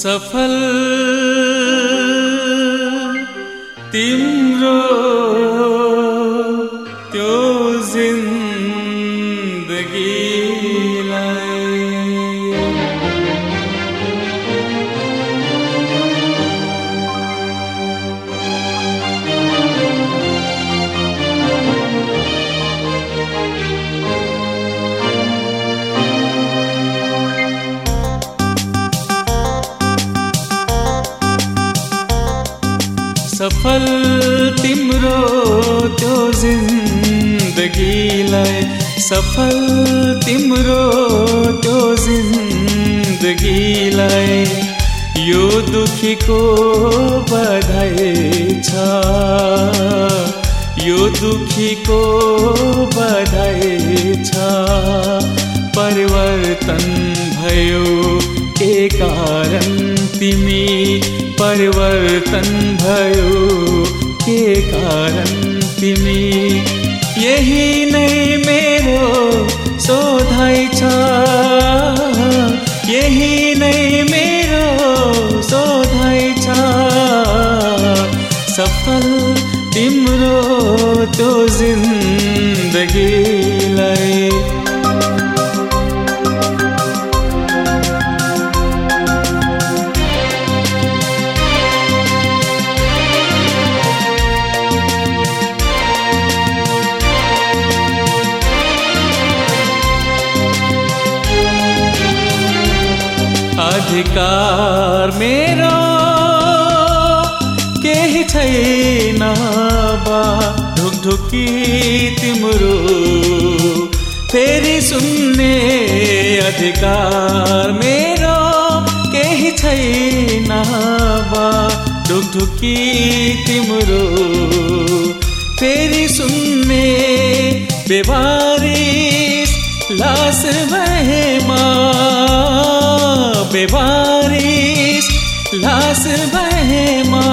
सफल। तिम्रो त्यो जिन्दगीलाई सफल तिम्रो त्यो जिन्दगीलाई सफल तिम्रो त्यो जिन्दगीलाई यो दुखीको बधाई छ। यो दुखीको बधाई छ। परिवर्तन भयो के कारण तिमी परिवर्तन भयो। के कारण तिमी? यही नै मेरो सोधाइ छ। यही नै मेरो सोधाइ छ। सफल तिम्रो त्यो जिन्दगीलाई अधिकार मेरो, केही छैन बा। ढुकढुकी तिम्रो, फेरि सुन्ने अधिकार मेरो, केही छैन बा। ढुकढुकी तिम्रो, फेरि सुन्ने बेबारिस लास भएमा बेबारिस लास भएमा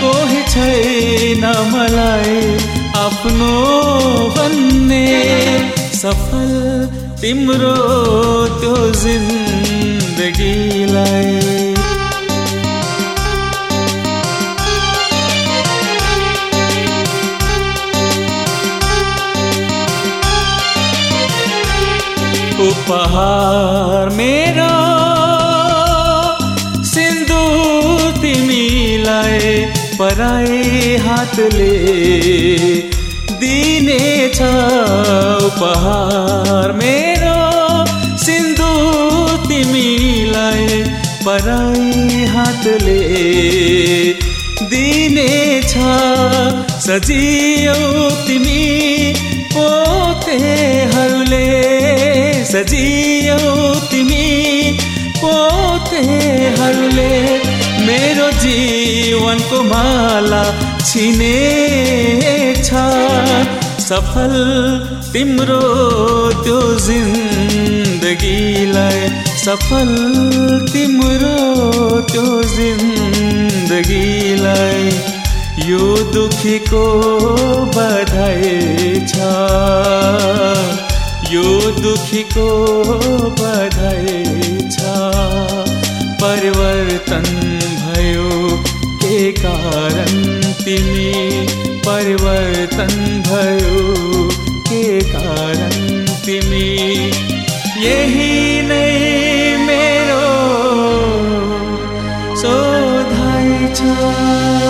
कोही छैन मलाई आफ्नो भन्ने सफल तिम्रो त्यो जिन्दगीलाई उपहार मेरो पराई हातले दिनेछ उपहार। मेरो सिन्दुर तिमीलाई पराई हातले दिनेछ। सजियौ तिमी पोतेहरूले सजियौ तिमी पोतेहरूले। मेरो जीवनको माला छिनेछ। सफल तिम्रो त्यो जिन्दगीलाई सफल तिम्रो त्यो जिन्दगीलाई यो दुखीको बधाई छ। यो दुखीको बधाई कारण तिमी परिवर्तन भयो के कारण तिमी? यही नै मेरो सोधाइ छ।